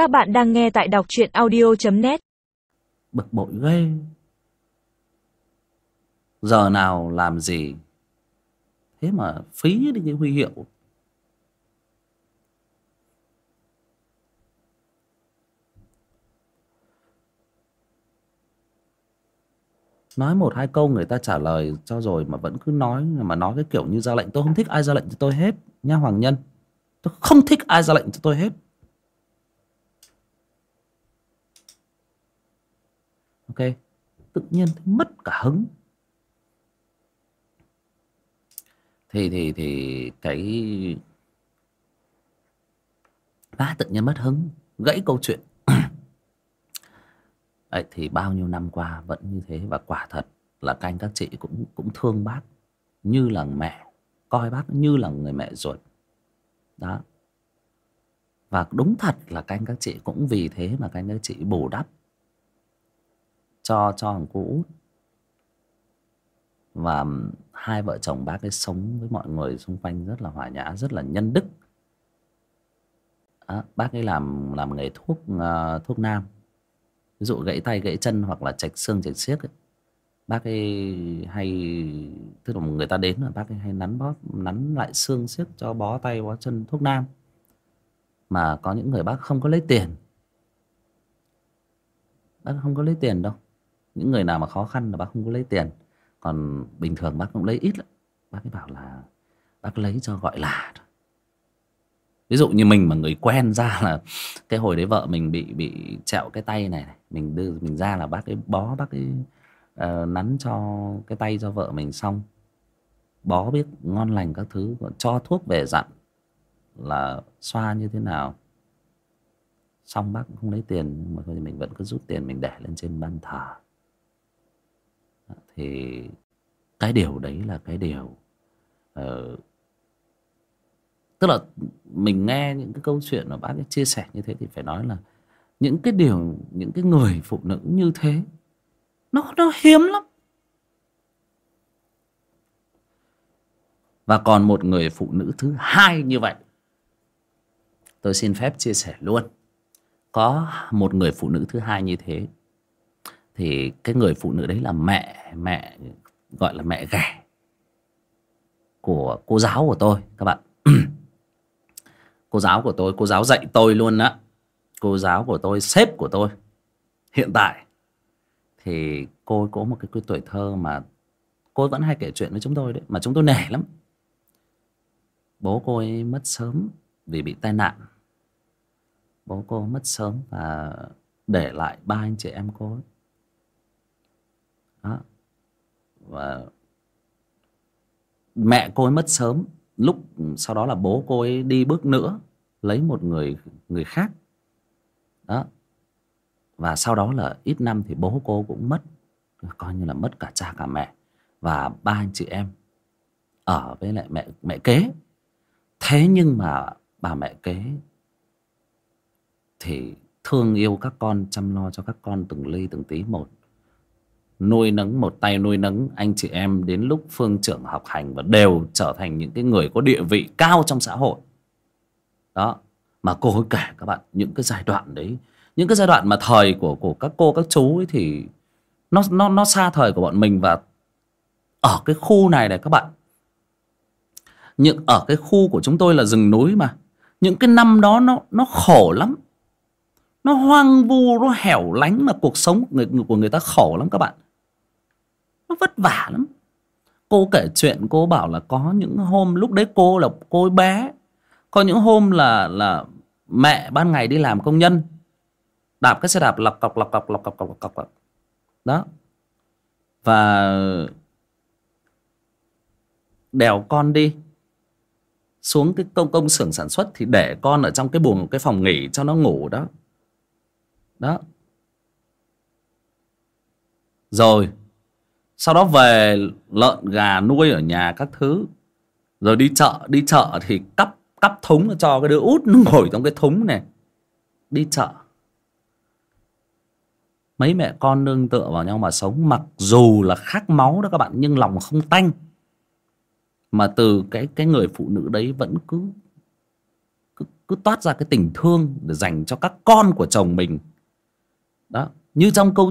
Các bạn đang nghe tại đọc truyện audio.net bực bội ghê. Giờ nào làm gì? Thế mà phí đi cái huy hiệu. Nói một hai câu người ta trả lời cho rồi mà vẫn cứ nói, mà nói cái kiểu như ra lệnh. Tôi không thích ai ra lệnh cho tôi hết, nha hoàng nhân. Tôi không thích ai ra lệnh cho tôi hết. Ok? Tự nhiên mất cả hứng. Thì thì thì cái đã tự nhiên mất hứng. Gãy câu chuyện. Đấy, thì bao nhiêu năm qua vẫn như thế và quả thật là các anh các chị cũng cũng thương bác như là mẹ coi bác như là người mẹ ruột. Đó. Và đúng thật là các anh các chị cũng vì thế mà các anh các chị bù đắp cho cho thằng cô út và hai vợ chồng bác ấy sống với mọi người xung quanh rất là hòa nhã rất là nhân đức. À, bác ấy làm làm nghề thuốc uh, thuốc nam. Ví dụ gãy tay gãy chân hoặc là chạch xương chạch xiếc ấy. bác ấy hay tức là người ta đến là bác ấy hay nắn bóp nắn lại xương xiếc cho bó tay bó chân thuốc nam. Mà có những người bác không có lấy tiền. Bác không có lấy tiền đâu những người nào mà khó khăn là bác không có lấy tiền. Còn bình thường bác cũng lấy ít lắm. Bác ấy bảo là bác lấy cho gọi là ví dụ như mình mà người quen ra là cái hồi đấy vợ mình bị bị trẹo cái tay này, này mình đưa mình ra là bác ấy bó bác ấy uh, nắn cho cái tay cho vợ mình xong. Bó biết ngon lành các thứ cho thuốc về dặn là xoa như thế nào. Xong bác cũng không lấy tiền nhưng mà thôi thì mình vẫn cứ rút tiền mình để lên trên ban thờ thì cái điều đấy là cái điều uh, tức là mình nghe những cái câu chuyện mà bác ấy chia sẻ như thế thì phải nói là những cái điều những cái người phụ nữ như thế nó nó hiếm lắm. Và còn một người phụ nữ thứ hai như vậy tôi xin phép chia sẻ luôn. Có một người phụ nữ thứ hai như thế thì cái người phụ nữ đấy là mẹ mẹ gọi là mẹ ghẻ của cô giáo của tôi, các bạn. Cô giáo của tôi, cô giáo dạy tôi luôn á. Cô giáo của tôi, sếp của tôi. Hiện tại thì cô có một cái tuổi thơ mà cô vẫn hay kể chuyện với chúng tôi đấy, mà chúng tôi nể lắm. Bố cô ấy mất sớm vì bị tai nạn. Bố cô mất sớm và để lại ba anh chị em cô ấy đó. và mẹ cô ấy mất sớm. Lúc sau đó là bố cô ấy đi bước nữa, lấy một người người khác. Đó. Và sau đó là ít năm thì bố cô cũng mất, coi như là mất cả cha cả mẹ và ba anh chị em ở với lại mẹ mẹ kế. Thế nhưng mà bà mẹ kế thì thương yêu các con, chăm lo cho các con từng ly từng tí một nuôi nấng một tay nuôi nấng anh chị em đến lúc phương trưởng học hành và đều trở thành những cái người có địa vị cao trong xã hội. Đó mà cô ấy kể các bạn những cái giai đoạn đấy những cái giai đoạn mà thời của của các cô các chú ấy thì nó nó nó xa thời của bọn mình và ở cái khu này này các bạn. Những ở cái khu của chúng tôi là rừng núi mà. Những cái năm đó nó nó khổ lắm. Nó hoang vu nó hẻo lánh mà cuộc sống của người, của người ta khổ lắm các bạn nó vất vả lắm. Cô kể chuyện cô bảo là có những hôm lúc đấy cô là cô bé có những hôm là là mẹ ban ngày đi làm công nhân. Đạp cái xe đạp lọc cọc lọc cọc lọc cọc lọc cọc, lọc đó. Và đèo con đi. Xuống cái công công xưởng sản xuất thì để con ở trong cái buồng cái phòng nghỉ cho nó ngủ đó. Đó. Rồi sau đó về lợn gà nuôi ở nhà các thứ. Rồi đi chợ đi chợ thì cắp cắp thúng cho cái đứa út nó ngồi trong cái thúng này. Đi chợ. Mấy mẹ con nương tựa vào nhau mà sống. Mặc dù là khác máu đó các bạn nhưng lòng không tanh. Mà từ cái cái người phụ nữ đấy vẫn cứ cứ, cứ toát ra cái tình thương để dành cho các con của chồng mình. Đó như trong câu